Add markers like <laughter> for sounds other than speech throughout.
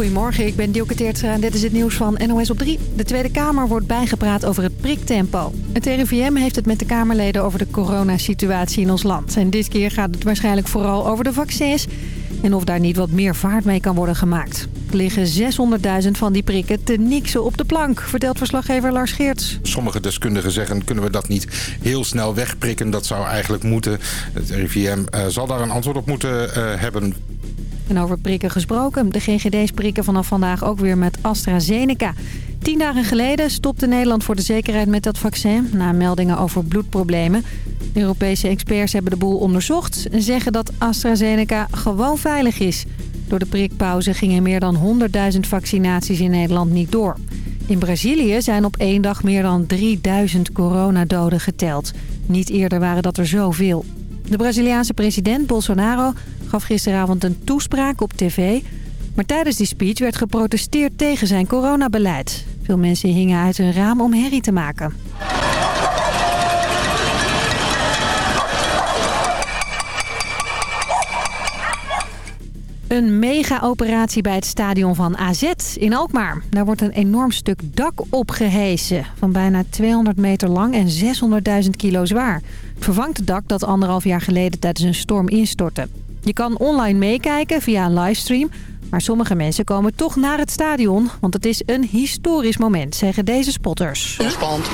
Goedemorgen, ik ben Dielke Teertstra en dit is het nieuws van NOS op 3. De Tweede Kamer wordt bijgepraat over het priktempo. Het RIVM heeft het met de Kamerleden over de coronasituatie in ons land. En dit keer gaat het waarschijnlijk vooral over de vaccins... en of daar niet wat meer vaart mee kan worden gemaakt. Er liggen 600.000 van die prikken te niksen op de plank, vertelt verslaggever Lars Geerts. Sommige deskundigen zeggen, kunnen we dat niet heel snel wegprikken? Dat zou eigenlijk moeten. Het RIVM uh, zal daar een antwoord op moeten uh, hebben. En over prikken gesproken. De GGD's prikken vanaf vandaag ook weer met AstraZeneca. Tien dagen geleden stopte Nederland voor de zekerheid met dat vaccin... na meldingen over bloedproblemen. Europese experts hebben de boel onderzocht... en zeggen dat AstraZeneca gewoon veilig is. Door de prikpauze gingen meer dan 100.000 vaccinaties in Nederland niet door. In Brazilië zijn op één dag meer dan 3000 coronadoden geteld. Niet eerder waren dat er zoveel. De Braziliaanse president Bolsonaro gaf gisteravond een toespraak op tv. Maar tijdens die speech werd geprotesteerd tegen zijn coronabeleid. Veel mensen hingen uit hun raam om herrie te maken. Een mega-operatie bij het stadion van AZ in Alkmaar. Daar wordt een enorm stuk dak opgehesen. Van bijna 200 meter lang en 600.000 kilo zwaar. Het vervangt het dak dat anderhalf jaar geleden tijdens een storm instortte. Je kan online meekijken via een livestream. Maar sommige mensen komen toch naar het stadion. Want het is een historisch moment, zeggen deze spotters. Spannend.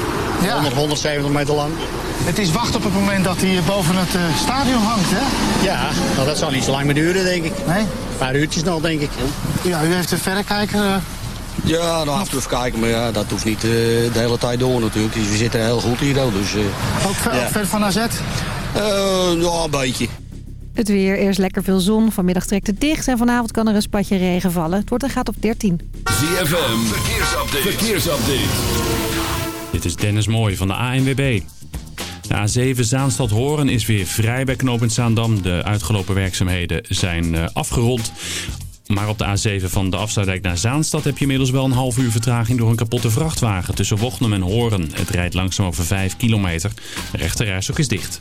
Ja. 100, 170 meter lang. Het is wachten op het moment dat hij boven het uh, stadion hangt, hè? Ja, nou, dat zal niet zo lang meer duren, denk ik. Nee? Een paar uurtjes nog, denk ik. Ja, u heeft een verrekijker. Uh... Ja, nog af en toe even kijken, maar ja, dat hoeft niet uh, de hele tijd door natuurlijk. Dus we zitten heel goed hier, dus... ook, ver, ja. ook ver van AZ? ja, een beetje. Het weer, eerst lekker veel zon. Vanmiddag trekt het dicht en vanavond kan er een spatje regen vallen. Het wordt een gaat op 13. ZFM, verkeersupdate. verkeersupdate. Dit is Dennis Mooij van de ANWB. De A7 Zaanstad-Horen is weer vrij bij knooppunt Zaandam. De uitgelopen werkzaamheden zijn uh, afgerond. Maar op de A7 van de afsluitdijk naar Zaanstad heb je inmiddels wel een half uur vertraging door een kapotte vrachtwagen tussen Wochnum en Horen. Het rijdt langzaam over 5 kilometer. De rechterrijstok is dicht.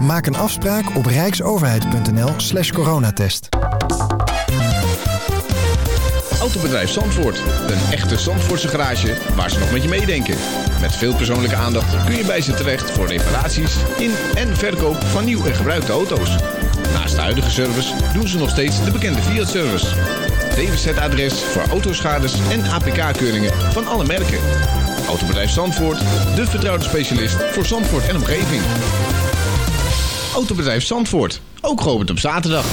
Maak een afspraak op rijksoverheid.nl slash coronatest. Autobedrijf Zandvoort. Een echte Zandvoortse garage waar ze nog met je meedenken. Met veel persoonlijke aandacht kun je bij ze terecht voor reparaties in en verkoop van nieuw en gebruikte auto's. Naast de huidige service doen ze nog steeds de bekende Fiat-service. DWZ-adres voor autoschades en APK-keuringen van alle merken. Autobedrijf Zandvoort, de vertrouwde specialist voor Zandvoort en omgeving. Autobedrijf Zandvoort, ook geopend op zaterdag.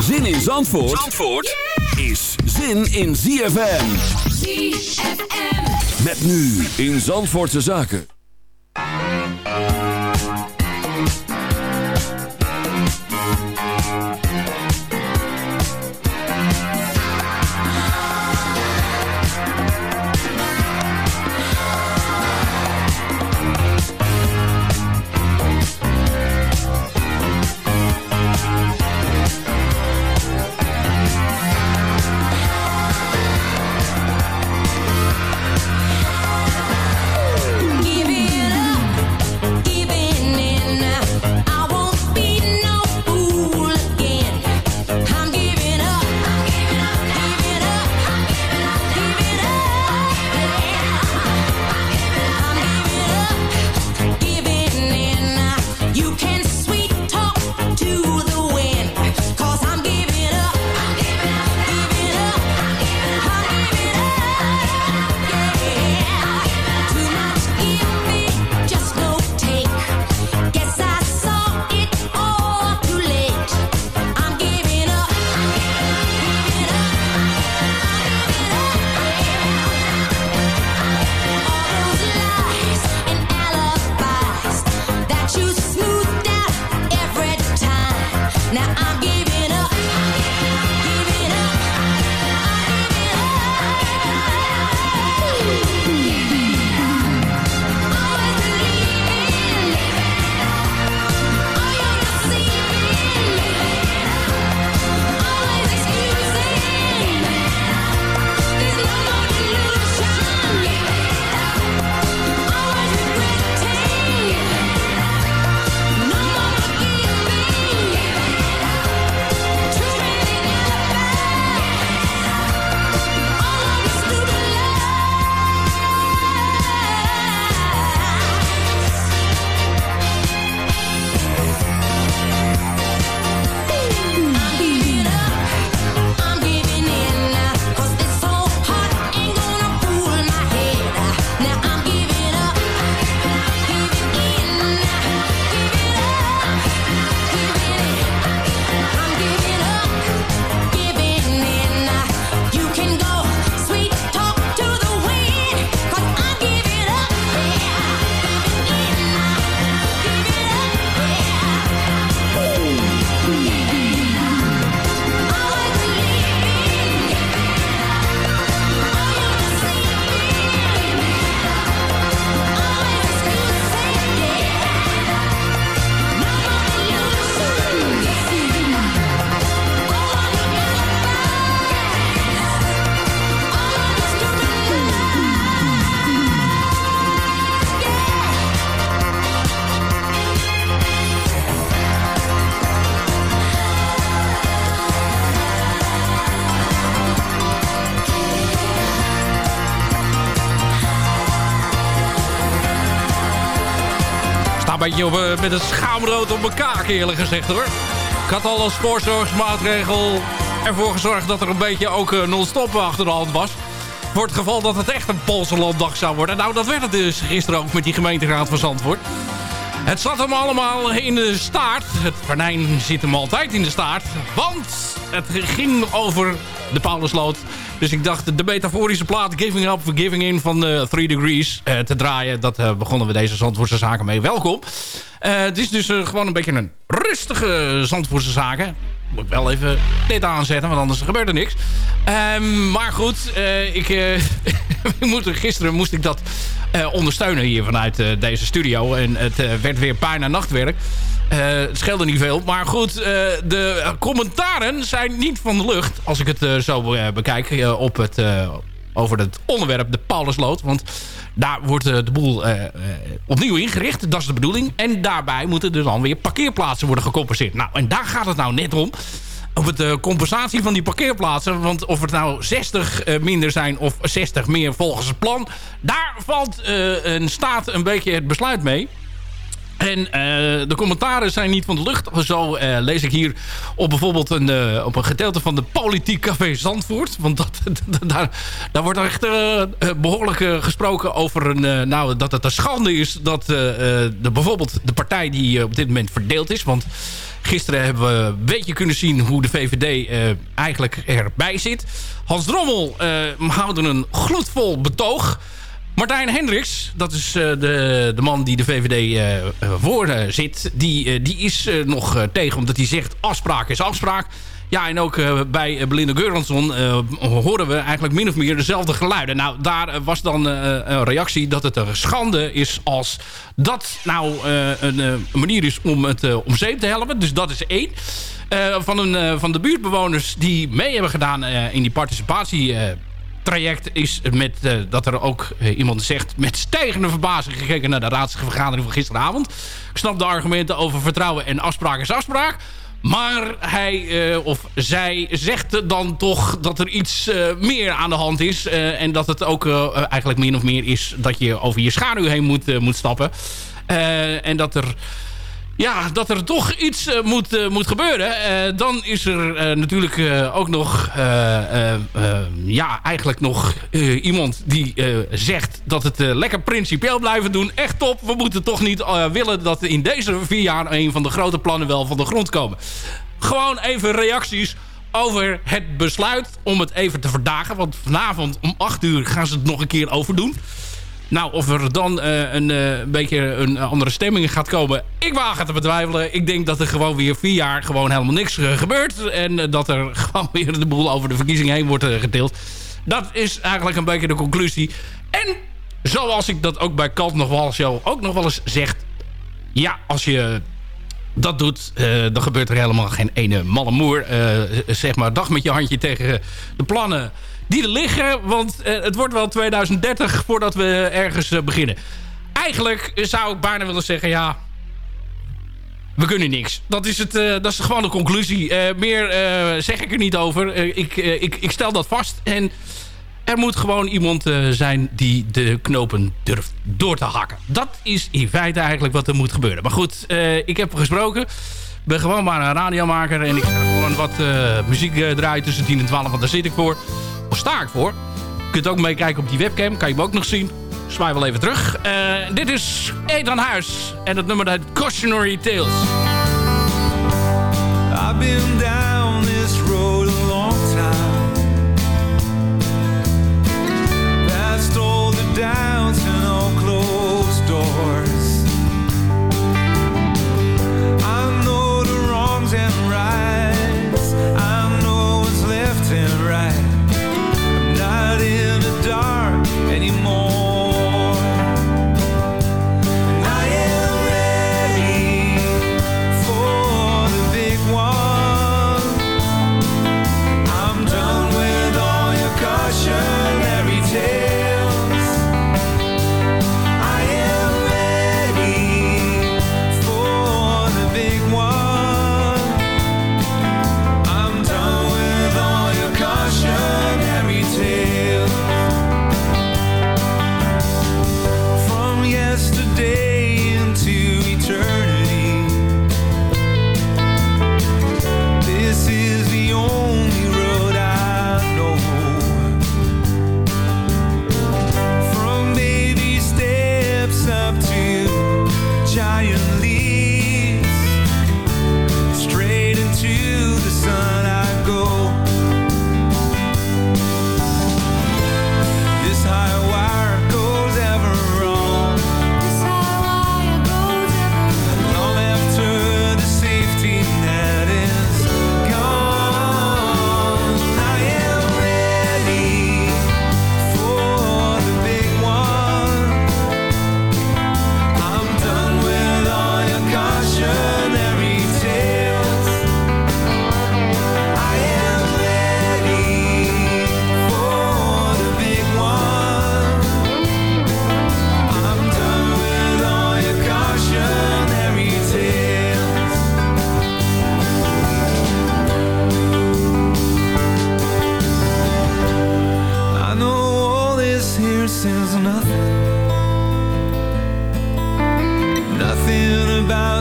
Zin in Zandvoort, Zandvoort is zin in ZFM. ZFM. Met nu in Zandvoortse Zaken. Met een schaamrood op kaak eerlijk gezegd hoor. Ik had al als voorzorgsmaatregel ervoor gezorgd dat er een beetje ook eh, non-stop achter de hand was. Voor het geval dat het echt een Poolse landdag zou worden. Nou, dat werd het dus gisteren ook met die gemeenteraad van Zandvoort. Het zat hem allemaal in de staart. Het venijn zit hem altijd in de staart. Want het ging over de Paulusloot. Dus ik dacht de metaforische plaat Giving Up Giving In van de 3 Degrees eh, te draaien. Dat eh, begonnen we deze Zandvoortse zaken mee. Welkom. Het is dus gewoon een beetje een rustige Zandvoortse zaken. Moet ik wel even dit aanzetten, want anders gebeurt er niks. Ehm, maar goed, ik, <laughs> moet, gisteren moest ik dat ondersteunen hier vanuit deze studio. En het werd weer bijna nachtwerk. Eh, het scheelde niet veel. Maar goed, eh, de commentaren zijn niet van de lucht. Als ik het eh, zo bekijk op het, over het onderwerp de Paulusloot. Want daar wordt de boel opnieuw ingericht. Dat is de bedoeling. En daarbij moeten er dan weer parkeerplaatsen worden gecompenseerd. Nou, en daar gaat het nou net om op uh, compensatie van die parkeerplaatsen. Want of het nou 60 uh, minder zijn of 60 meer volgens het plan... daar valt een staat een beetje het besluit mee. En de commentaren zijn niet van de lucht. Zo lees ik hier op bijvoorbeeld een, op een gedeelte van de Politiek Café Zandvoort. Want dat, <laughs> daar, daar wordt echt behoorlijk gesproken over een, nou, dat het een schande is... dat de, bijvoorbeeld de partij die op dit moment verdeeld is... want Gisteren hebben we een beetje kunnen zien hoe de VVD eigenlijk erbij zit. Hans Drommel houdt een gloedvol betoog. Martijn Hendricks, dat is uh, de, de man die de VVD voor zit... die, die is nog tegen, omdat hij zegt afspraak is afspraak. Ja, en ook bij Belinda Geuransson horen we eigenlijk min of meer dezelfde geluiden. Nou, daar was dan een reactie dat het een schande is als dat nou een, manier is om het om zeep te helpen. Dus dat is één. van, een, van de buurtbewoners die mee hebben gedaan in die participatie traject is met, uh, dat er ook uh, iemand zegt... met stijgende verbazing gekeken naar de raadsvergadering van gisteravond. Ik snap de argumenten over vertrouwen en afspraak is afspraak. Maar hij uh, of zij zegt dan toch dat er iets meer aan de hand is. en dat het ook eigenlijk min of meer is dat je over je schaduw heen moet, moet stappen. en dat er ja, dat er toch iets uh, moet, uh, moet gebeuren. Uh, dan is er natuurlijk ook nog... ja, eigenlijk nog iemand die zegt dat het lekker principieel blijven doen. Echt top. We moeten toch niet willen dat in deze vier jaar... een van de grote plannen wel van de grond komen. Gewoon even reacties over het besluit om het even te verdagen. Want vanavond om 8 uur gaan ze het nog een keer overdoen. Nou, of er dan uh, een uh, beetje een andere stemming gaat komen... ik waag het te betwijfelen. Ik denk dat er gewoon weer vier jaar gewoon helemaal niks uh, gebeurt. En dat er <laughs> gewoon weer de boel over de verkiezing heen wordt getild. Dat is eigenlijk een beetje de conclusie. En zoals ik dat ook bij Kalt nog wel eens, ook nog wel eens zegt... ja, als je dat doet, dan gebeurt er helemaal geen ene malle moer. zeg maar, dag met je handje tegen de plannen die er liggen. Want uh, het wordt wel 2030 voordat we ergens uh, beginnen. Eigenlijk zou ik bijna willen zeggen, ja... We kunnen niks. Dat is, het, uh, dat is gewoon de conclusie. meer zeg ik er niet over. ik, ik, ik stel dat vast. En er moet gewoon iemand zijn die de knopen durft door te hakken. Dat is in feite eigenlijk wat er moet gebeuren. Maar goed, ik heb gesproken. Ben gewoon maar een radiomaker. En ik ga gewoon wat muziek draaien tussen 10 en 12. Want daar zit ik voor sta ik voor. Je kunt ook meekijken op die webcam. Kan je me ook nog zien. Zwaai wel even terug. Uh, dit is Ethan Huis. En het nummer heet Cautionary Tales. I've been down this road a long time. All the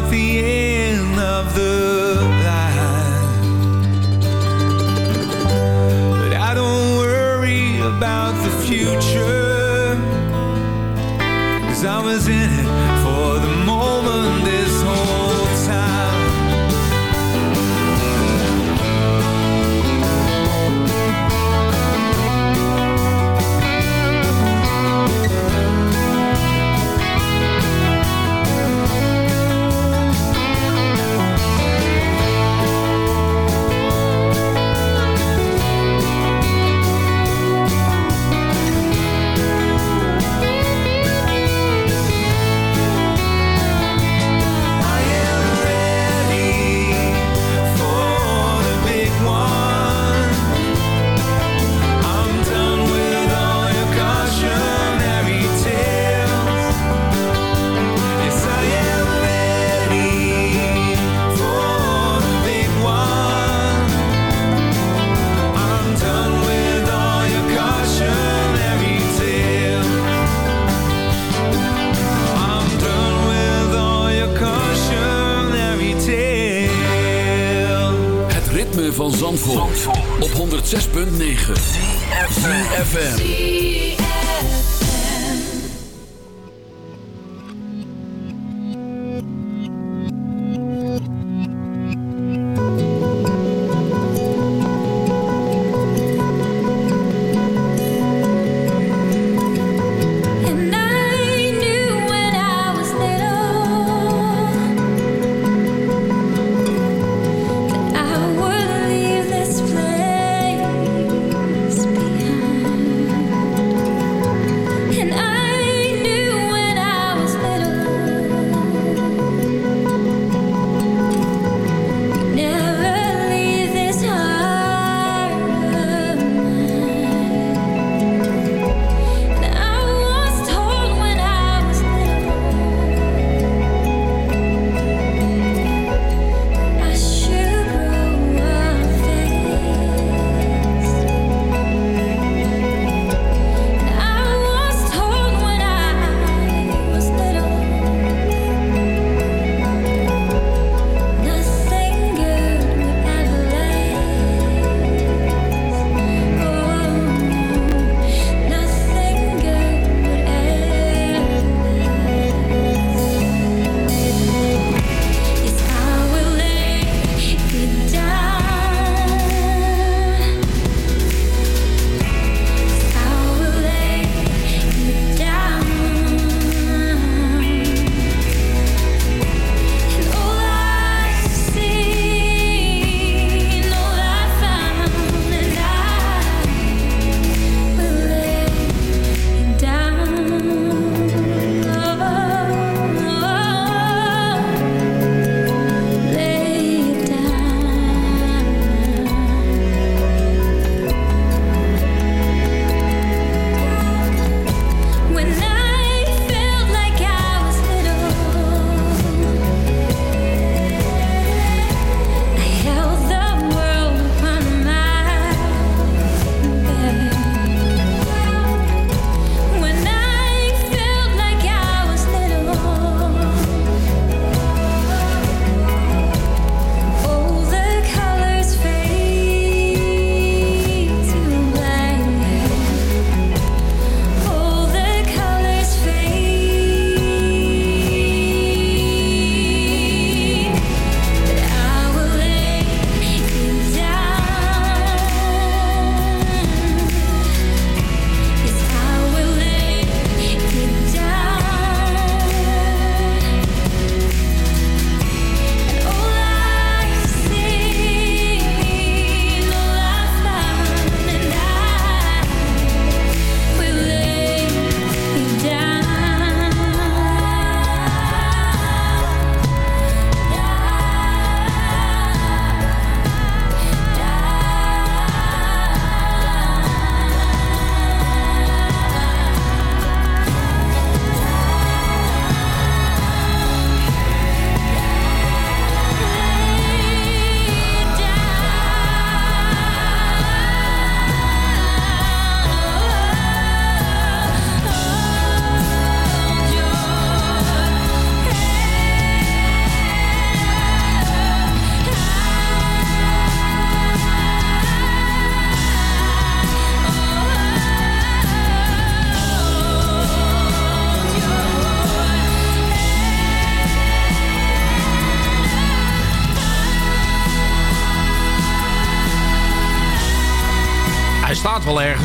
the end of the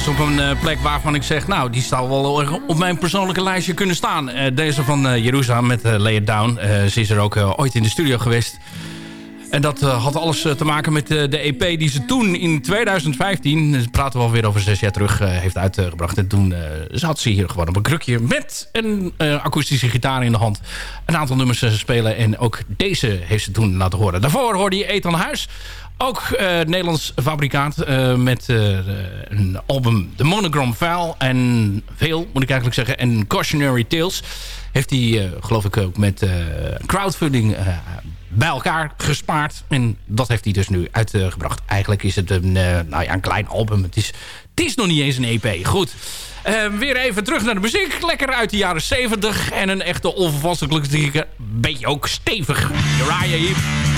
op een eh, plek waarvan ik zeg... nou, die zou wel op mijn persoonlijke lijstje kunnen staan. Eh, deze van eh, Jeruzalem met Lay It Down. ze is er ook ooit in de studio geweest. En dat had alles te maken met de EP die ze toen in 2015... we praten we alweer over zes jaar terug, heeft uitgebracht. En toen zat ze hier gewoon op een krukje met een akoestische gitaar in de hand. Een aantal nummers spelen en ook deze heeft ze toen laten horen. Daarvoor hoorde je Ethan Huis ook uh, Nederlands fabrikaat eh, met eh, een album The Monogram File. En veel, moet ik eigenlijk zeggen. En Cautionary Tales heeft hij, geloof ik ook, met crowdfunding bij elkaar gespaard. En dat heeft hij dus nu uitgebracht. Eigenlijk is het een, nou ja, een klein album. Het is, het is nog niet eens een EP. Goed. Ehm, weer even terug naar de muziek. Lekker uit de jaren 70. En een echte onvervanselijke Beetje ook stevig. Uriah hier.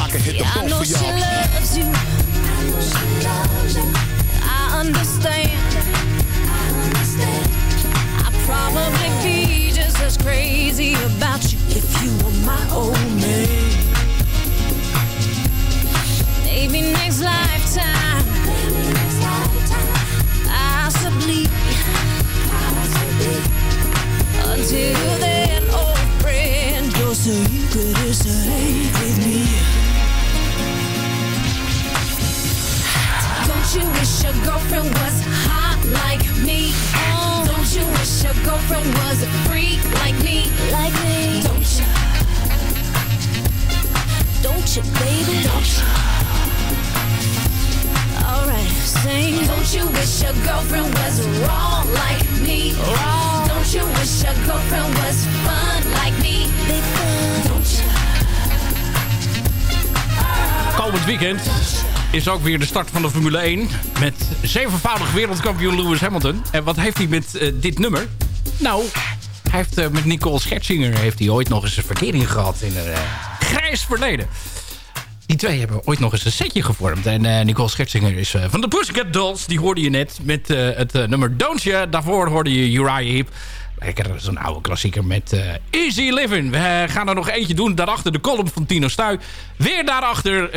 I can hit the Yeah, I know she y'all. loves you. I understand. I'd probably be just as crazy about you if you were my old man. Maybe next lifetime. Possibly. Until wish your girlfriend was hot like me? Oh, don't you wish your girlfriend was a freak like me? Like me? Don't you? Don't you, baby? Don't you? Alright, sing. Don't you wish your girlfriend was raw like me? Raw. Don't you wish your girlfriend was fun like me? Big fun. Don't you? Komend weekend is ook weer de start van de Formule 1. Met zevenvoudig wereldkampioen Lewis Hamilton. En wat heeft hij met eh, dit nummer? Nou, hij heeft eh, met Nicole Scherzinger heeft hij ooit nog eens een verkering gehad in een eh, grijs verleden. Die twee hebben ooit nog eens een setje gevormd. En Nicole Scherzinger is van de Pussycat Dolls. Die hoorde je net met het nummer You. Daarvoor hoorde je Uriah Heep. Lekker zo'n oude klassieker met Easy Living. We gaan er nog eentje doen. Daarachter de column van Tino Stuy. Weer daarachter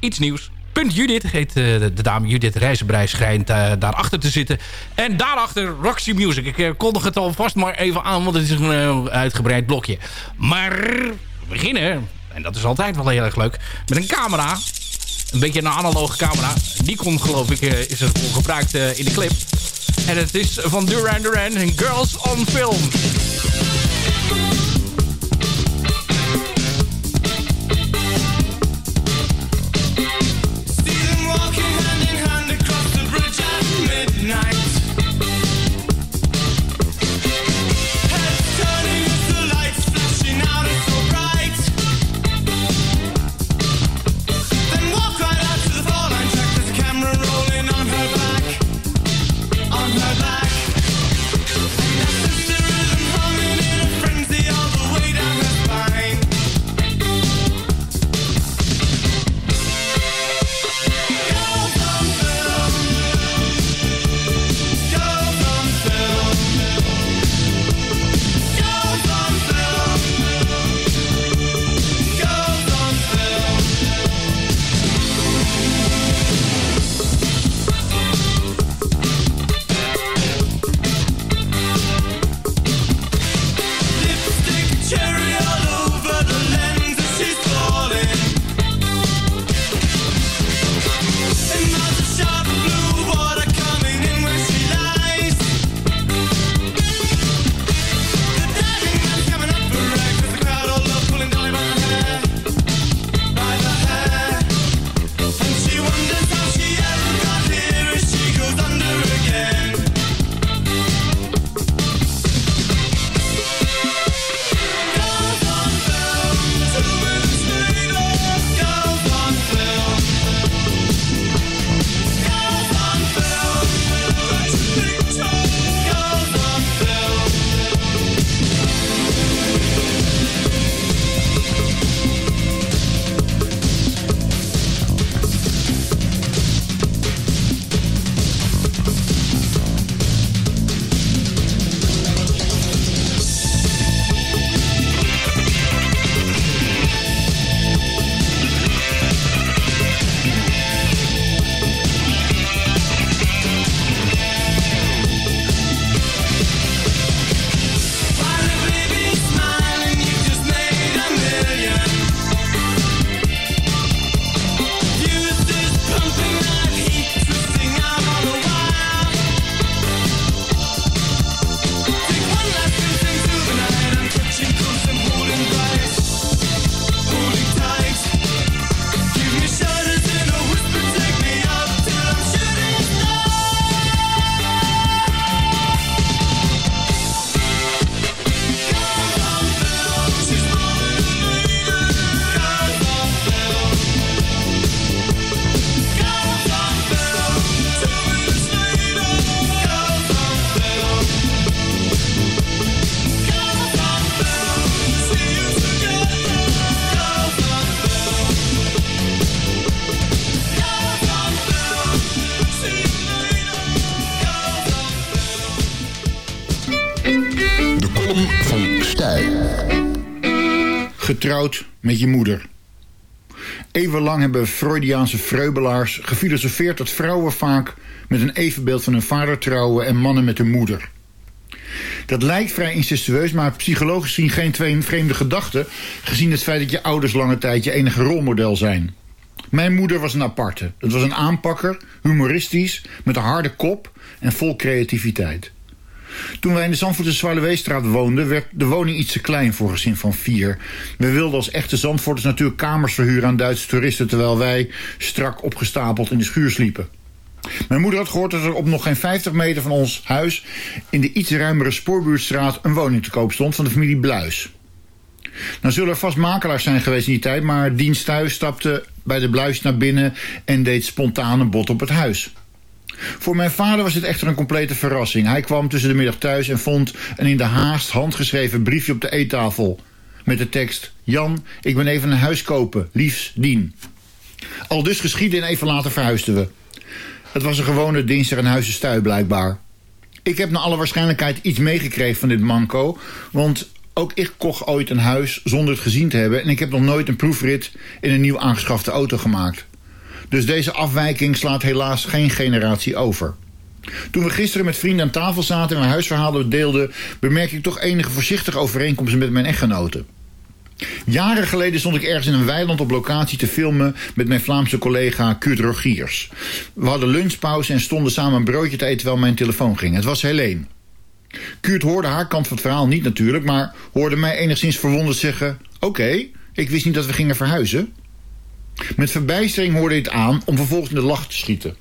iets nieuws. Punt Judith heet eh, de, dame Judith Rijzenbrei schijnt eh, daarachter te zitten. En daarachter Roxy Music. Ik eh, kondig het alvast maar even aan, want het is een uitgebreid blokje. Maar we beginnen, en dat is altijd wel heel erg leuk, met een camera. Een beetje een analoge camera. Nikon geloof ik is er gebruikt in de clip. En het is van Duran Duran en Girls on Film. Getrouwd met je moeder. Eeuwenlang hebben Freudiaanse vreubelaars gefilosofeerd dat vrouwen vaak met een evenbeeld van hun vader trouwen en mannen met hun moeder. Dat lijkt vrij incestueus, maar psychologisch gezien geen twee vreemde gedachten, gezien het feit dat je ouders lange tijd je enige rolmodel zijn. Mijn moeder was een aparte. Het was een aanpakker, humoristisch, met een harde kop en vol creativiteit. Toen wij in de Zandvoortse Zwaluweestraat woonden... werd de woning iets te klein voor een gezin van vier. We wilden als echte Zandvoorters natuurlijk kamers verhuren aan Duitse toeristen... terwijl wij strak opgestapeld in de schuur sliepen. Mijn moeder had gehoord dat er op nog geen 50 meter van ons huis... in de iets ruimere Spoorbuurtstraat een woning te koop stond van de familie Bluis. Nou zullen er vast makelaars zijn geweest in die tijd... maar dienst thuis stapte bij de Bluis naar binnen... en deed spontaan een bod op het huis. Voor mijn vader was dit echter een complete verrassing. Hij kwam tussen de middag thuis en vond een in de haast handgeschreven briefje op de eettafel. Met de tekst, Jan, ik ben even een huis kopen, liefs, dien. Al dus geschieden en even later verhuisden we. Het was een gewone dinsdag in huizenstui blijkbaar. Ik heb naar alle waarschijnlijkheid iets meegekregen van dit manco, want ook ik kocht ooit een huis zonder het gezien te hebben... en ik heb nog nooit een proefrit in een nieuw aangeschafte auto gemaakt. Dus deze afwijking slaat helaas geen generatie over. Toen we gisteren met vrienden aan tafel zaten en mijn huisverhalen deelden... bemerkte ik toch enige voorzichtige overeenkomsten met mijn echtgenoten. Jaren geleden stond ik ergens in een weiland op locatie te filmen... met mijn Vlaamse collega Kurt Rogiers. We hadden lunchpauze en stonden samen een broodje te eten terwijl mijn telefoon ging. Het was Helene. Kurt hoorde haar kant van het verhaal niet natuurlijk... maar hoorde mij enigszins verwonderd zeggen... Oké, ik wist niet dat we gingen verhuizen. Met verbijstering hoorde ik het aan om vervolgens in de lach te schieten.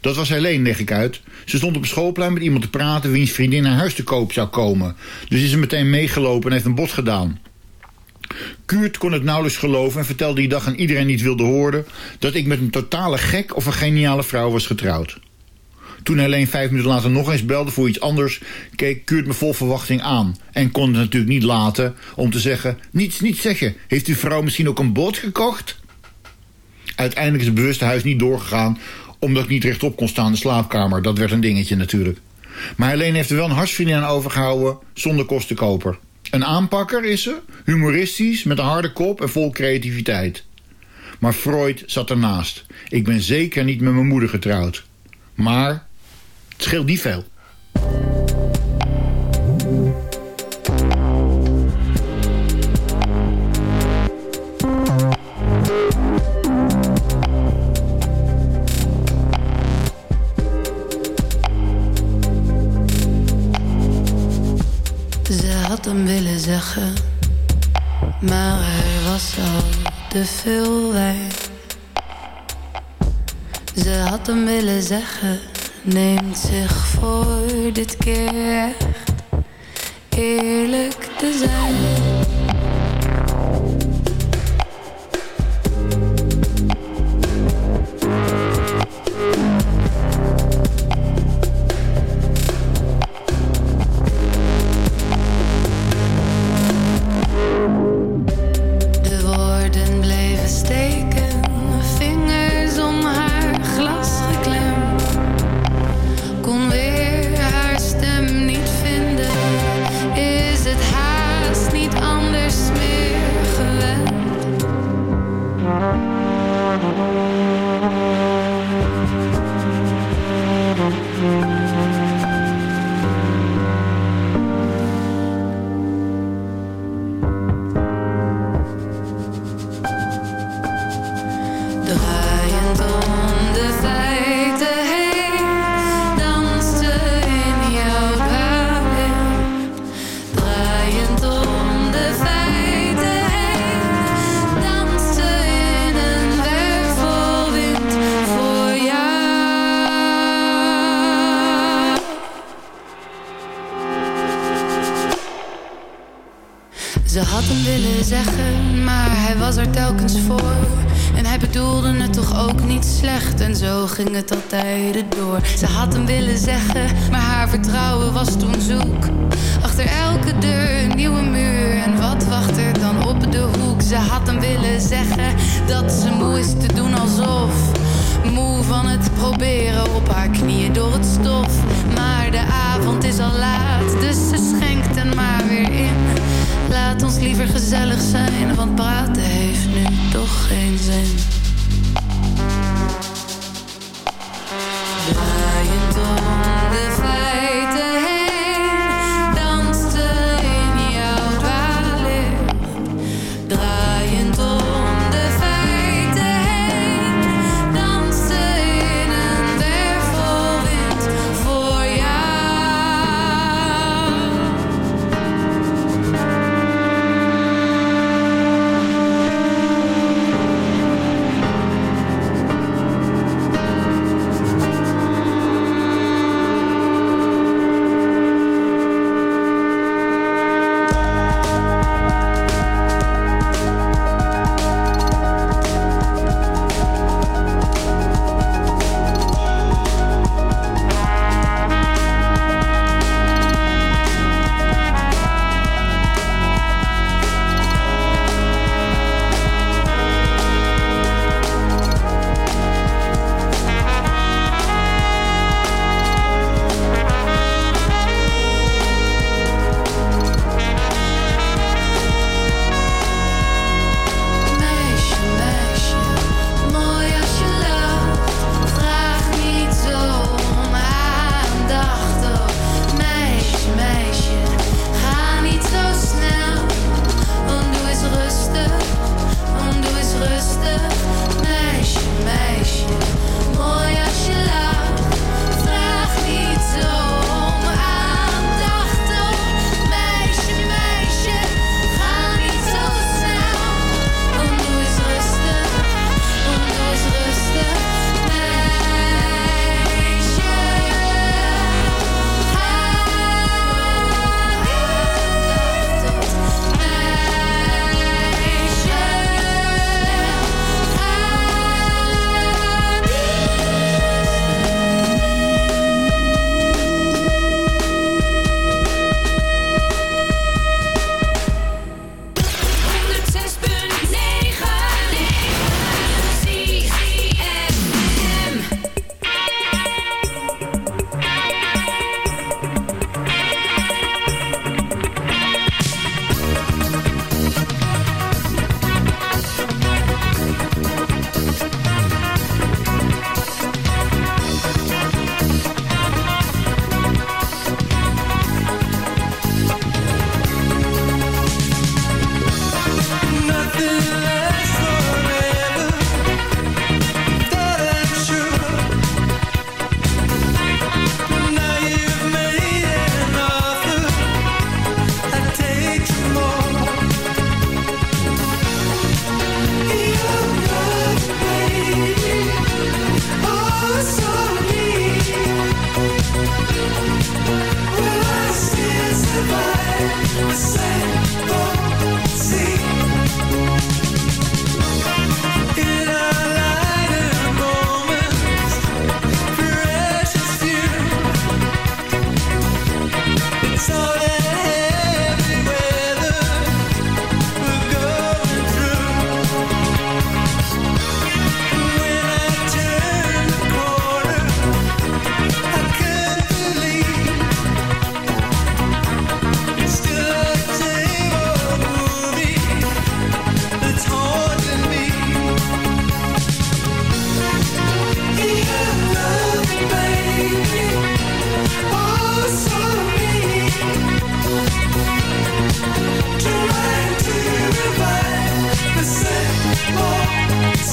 Dat was Helene, leg ik uit. Ze stond op een schoolplein met iemand te praten... wiens vriendin naar huis te koop zou komen. Dus is ze meteen meegelopen en heeft een bod gedaan. Kuurt kon het nauwelijks geloven en vertelde die dag aan iedereen die het wilde horen... dat ik met een totale gek of een geniale vrouw was getrouwd. Toen Helene vijf minuten later nog eens belde voor iets anders... keek Kuurt me vol verwachting aan. En kon het natuurlijk niet laten om te zeggen... niets, niets zeggen. Heeft uw vrouw misschien ook een boot gekocht? Uiteindelijk is het bewuste huis niet doorgegaan... omdat ik niet rechtop kon staan in de slaapkamer. Dat werd een dingetje natuurlijk. Maar Helene heeft er wel een hartsvriendin aan overgehouden... zonder kostenkoper. Een aanpakker is ze, humoristisch, met een harde kop en vol creativiteit. Maar Freud zat ernaast. Ik ben zeker niet met mijn moeder getrouwd. Maar het scheelt niet veel. Had hem willen zeggen, maar er was al te veel wijn. Ze had hem willen zeggen, neemt zich voor dit keer echt eerlijk te zijn. Ging het al door. Ze had hem willen zeggen, maar haar vertrouwen was toen zoek. Achter elke deur een nieuwe muur. En wat wacht er dan op de hoek? Ze had hem willen zeggen dat ze moe is te doen alsof. Moe van het proberen op haar knieën door het stof. Maar de avond is al laat, dus ze schenkt en maar laat ons liever gezellig zijn, want praten heeft nu toch geen zin.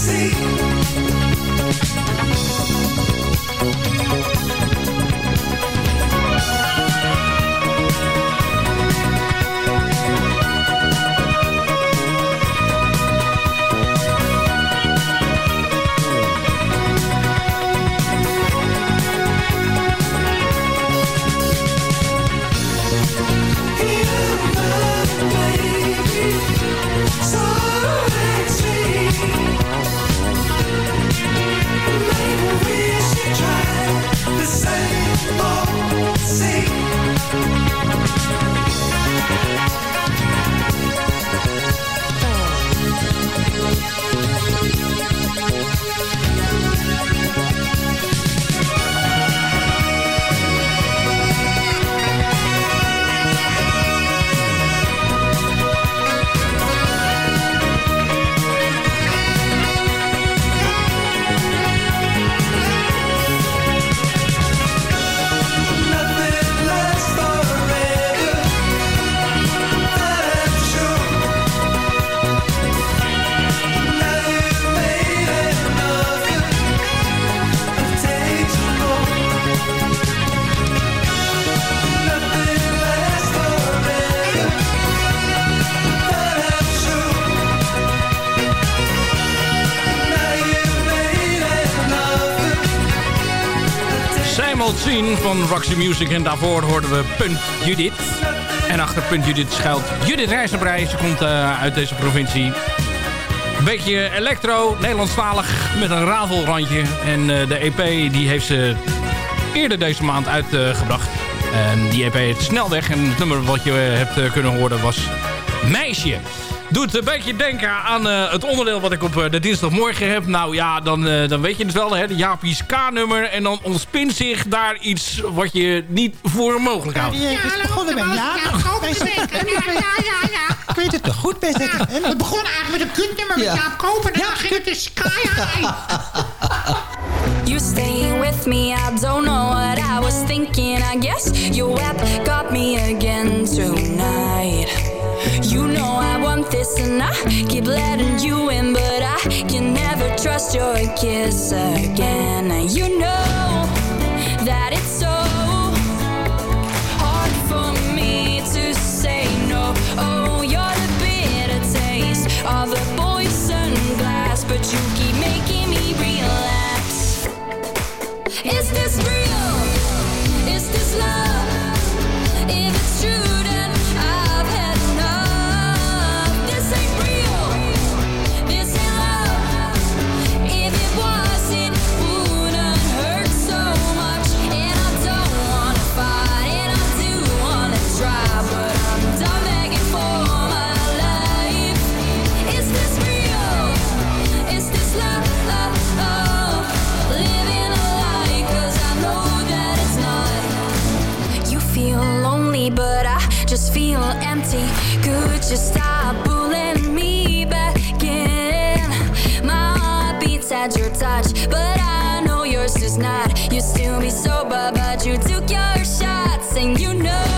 see. Van Music. En daarvoor hoorden we Punt Judith. En achter Punt Judith schuilt Judith Rijzenbrei. Ze komt eh, uit deze provincie. Een beetje electro, Nederlandstalig met een ravelrandje. En eh, de EP die heeft ze eerder deze maand uitgebracht. en die EP heet Snelweg. En het nummer wat je eh, hebt kunnen horen was Meisje. Doet een beetje denken aan eh, het onderdeel wat ik op eh, de dinsdagmorgen heb. Nou ja, dan, eh, dan weet je het wel, hè, de Jaapie's K-nummer. En dan ontspint zich daar iets wat je niet voor mogelijk houdt. Ja, het is begonnen met ja. Wij zetten- Ik weet het nog goed, en- Het begon eigenlijk met een kutnummer met Ja. Jaap Koper. En dan ging het dus sky high. You staying with me, I don't know what I was thinking. I guess your web got me again tonight. You know I want this and I keep letting you in, but I can never trust your kiss again. You know that it's so hard for me to say no. Oh, you're the bitter taste of the poison glass, but you keep making me relapse. Is this real? Is this love? Not. You still be sober, but you took your shots, and you know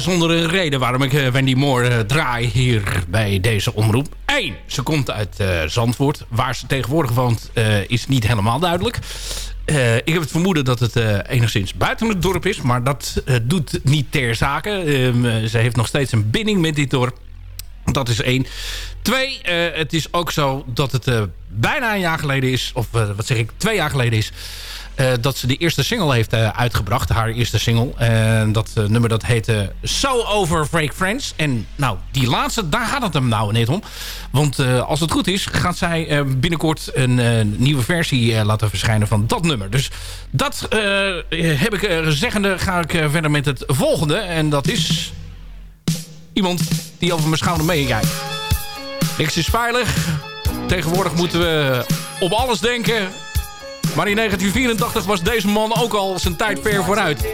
zonder een reden waarom ik eh, Wendy Moore eh, draai hier bij deze omroep. Eén, ze komt uit eh, Zandvoort. Waar ze tegenwoordig woont eh, is niet helemaal duidelijk. Eh, ik heb het vermoeden dat het eh, enigszins buiten het dorp is. Maar dat eh, doet niet ter zake. Ehm, eh, ze heeft nog steeds een binding met dit dorp. Dat is één. Twee, eh, het is ook zo dat het eh, bijna een jaar geleden is... of eh, wat zeg ik, twee jaar geleden is... eh, dat ze de eerste single heeft eh, uitgebracht. Haar eerste single. En dat eh, nummer dat heette So Over Fake Friends. En nou, die laatste, daar gaat het hem nou net om. Want als het goed is, gaat zij binnenkort een nieuwe versie laten verschijnen van dat nummer. Dus dat heb ik zeggende, ga ik verder met het volgende. En dat is iemand die over mijn schouder meekijkt. Niks is veilig. Tegenwoordig moeten we op alles denken. Maar in 1984 was deze man ook al zijn tijd ver vooruit.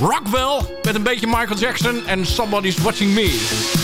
Rockwell met een beetje Michael Jackson en Somebody's Watching Me.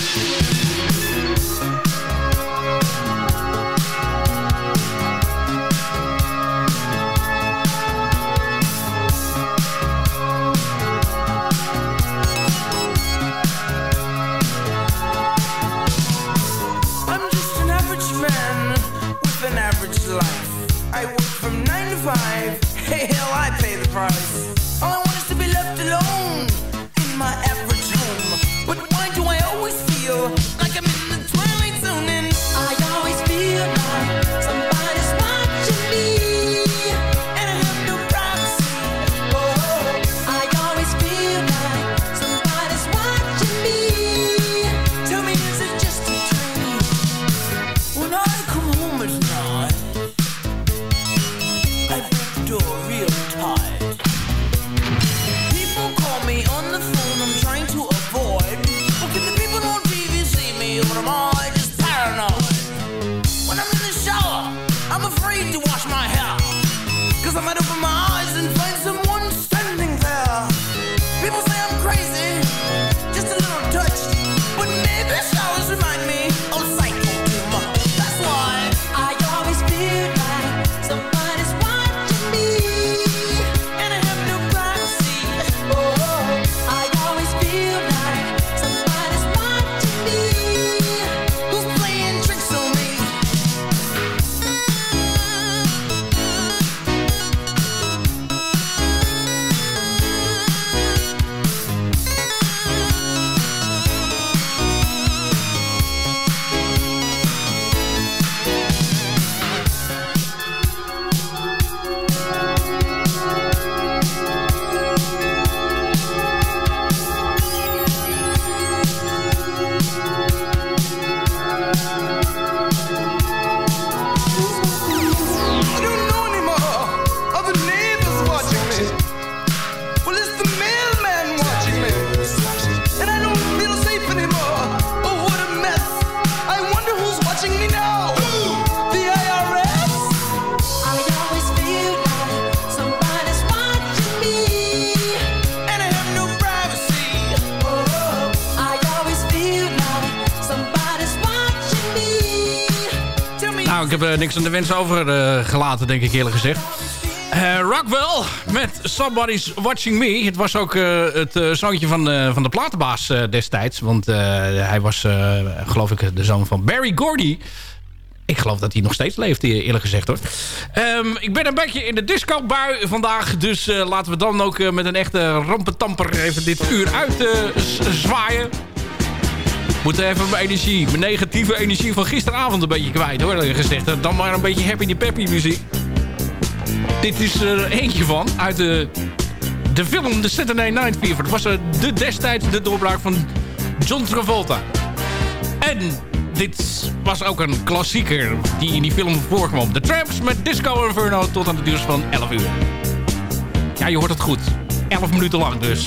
Eh, wens overgelaten, gelaten, denk ik eerlijk gezegd. Eh, Rockwell met Somebody's Watching Me. Het was ook eh, het eh, zoontje van, eh, van de platenbaas eh, destijds. Want eh, hij was, eh, geloof ik, de zoon van Barry Gordy. Ik geloof dat hij nog steeds leeft, eerlijk gezegd hoor. Ehm, ik ben een beetje in de disco-bui vandaag. Dus eh, laten we dan ook eh, met een echte rampentamper even dit uur uit eh, zwaaien. Moet even mijn energie, mijn negatieve energie van gisteravond een beetje kwijt hoor. Gezegd. Dan maar een beetje happy peppy muziek. Dit is er eentje van uit de, de film The Saturday Night Fever. Het was eh, de, destijds de doorbraak van John Travolta. En dit was ook een klassieker die in die film voorkwam. The Tramps met Disco Inferno tot aan de duur van 11 uur. Ja, je hoort het goed. 11 minuten lang dus.